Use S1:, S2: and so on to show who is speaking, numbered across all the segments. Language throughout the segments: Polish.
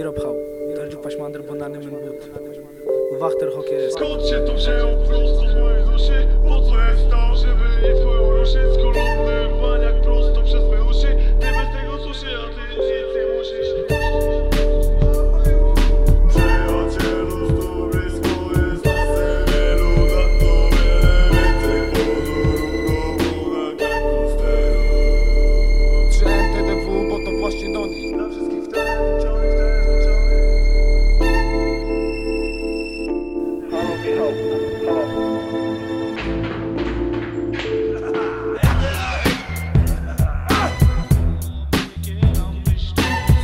S1: Miro pchał, tardziu paśmandr, banany men but Wachter hokie
S2: Skąd się to wzięło prosto z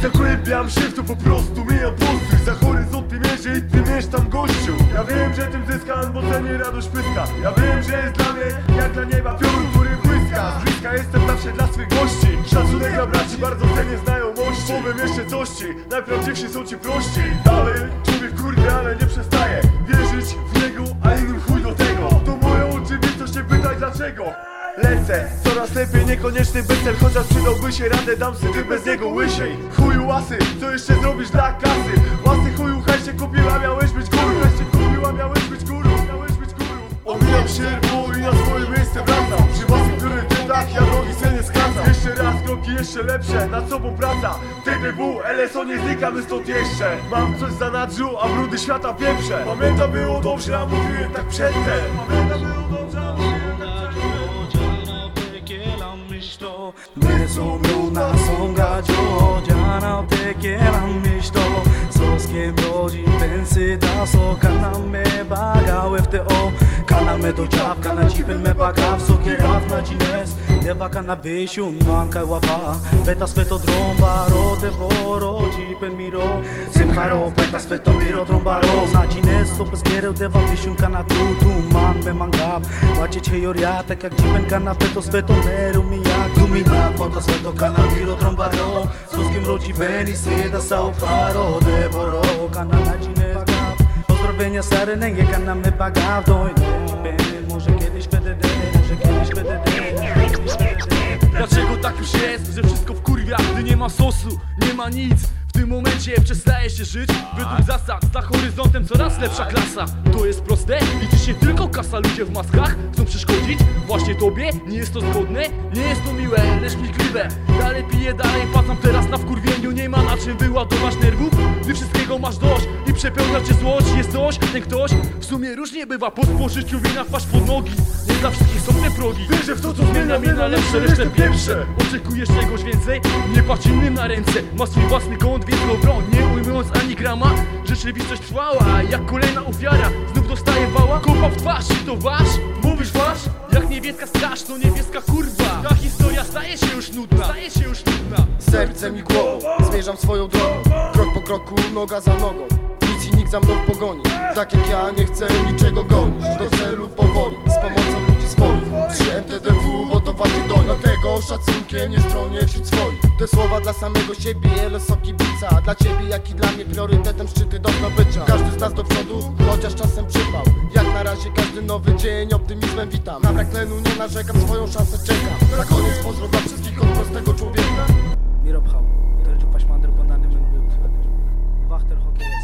S2: Zagłębiam się w to po prostu, mijam posty Za horyzont ty mierzy i ty mierz tam gościu. Ja wiem, że tym zyskam, bo cenię radość pyska. Ja wiem, że jest dla mnie jak dla nieba piorun, który błyska. Z bliska jestem zawsze dla swych gości. Szacunek dla braci, bardzo cenię znajomości. Powiem jeszcze coś ci, najprawdziwsi są ci prości. Dalej, człowiek kurde, ale nie przestaje Wierzyć w niego, a innym chuj do tego. To moją oczywistość, nie pytaj dlaczego. Lecę, lepiej, niekoniecznie Chociaż przydałby się radę, dam sobie bez niego łysiej. Chuju łasy, co jeszcze zrobisz dla kasy? Łasy chuju, haj się kupiła, miałeś być górą Haj się kupiła, miałeś być górą, miałeś być górą Omijam sierpu i na swoje miejsce wracam. Przy własnych priorytetach ja drogi se nie skracam. Jeszcze raz kroki jeszcze lepsze, nad sobą praca. TDW, LSO nie znikamy stąd jeszcze. Mam coś za nadrzu, a brudy świata pieprze. Pamiętam było dobrze, a mówiłem tak przedtem. Pamiętam było dobrze, a mówiłem tak przedtem
S1: 미스터 내손으로 나선 가져 잘할 때 계란 미스터 서스케 묘지 펜스 다서 가남에 바가웨 FTO 가남에 도착 가나 집은 매 바가 속에 ράφ나 지네스 Deva ka na beshu man ka wapa Vetas veto drombaro te voro Gjipen miro Sim karo Vetas veto miro drombaro Sa gjines ro Na cines to bez giereu deva vysiu kana tu tu man me mangab Łacie cię joria tak jak cipel kana peto sveto meru tu mi na foto sveto kana miro dromba ro Soskie mrodzi beni seda sao faro de kana na cines bagab Pozdrowienia stary nęgie kana me bagaw. Dojdę Może kiedyś PDD, może kiedyś PDD
S3: Dlaczego tak już jest, że wszystko w kurwia, gdy nie ma sosu, nie ma nic tym momencie przestaje się żyć. Według zasad Za horyzontem coraz lepsza klasa. To jest proste, liczy się tylko kasa. Ludzie w maskach chcą przeszkodzić. Właśnie tobie, nie jest to zgodne Nie jest to miłe, lecz piskliwe Dalej piję, dalej płacam teraz na wkurwieniu Nie ma na czym wyładować nerwów. Gdy wszystkiego masz dość przepełnia cię złość Jest coś, ten ktoś, w sumie różnie bywa. Po spożyciu wina wpaść pod nogi. Nie dla wszystkich są te progi.
S2: Wierzę w to, co zmienia mnie na lepsze, resztę pierwsze.
S3: Oczekujesz czegoś więcej? Nie patrz innym na ręce. Ma swój własny kąt, więc go broń. Nie ujmując ani grama Rzeczywistość trwała. Jak kolejna ofiara Znów dostaje wała. Kopa w twarz I to wasz? Mówisz wasz? Jak niebieska straż To niebieska kurwa. Ta historia staje się już nudna. Staje się już nudna.
S4: Sercem i głową zmierzam swoją drogą. Krok po kroku, noga za nogą nikt za mną pogoni. Tak jak ja nie chcę niczego gonić. Do celu powoli, z pomocą ludzi swoich. Przyjem TDW, bo to właśnie doń Dlatego szacunkiem nie stronię wśród swoich Te słowa dla samego siebie, soki bica. Dla ciebie jak i dla mnie priorytetem szczyty do zdobycia Każdy z nas do przodu, chociaż czasem przypał. Jak na razie każdy nowy dzień optymizmem witam. Na brak tlenu nie narzekam, swoją szansę czekam. Na koniec pozdro dla wszystkich od prostego człowieka. Mirobhał, Dirty Pashmander Banany Wachter Hockey.